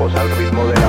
tiempos al ritmo de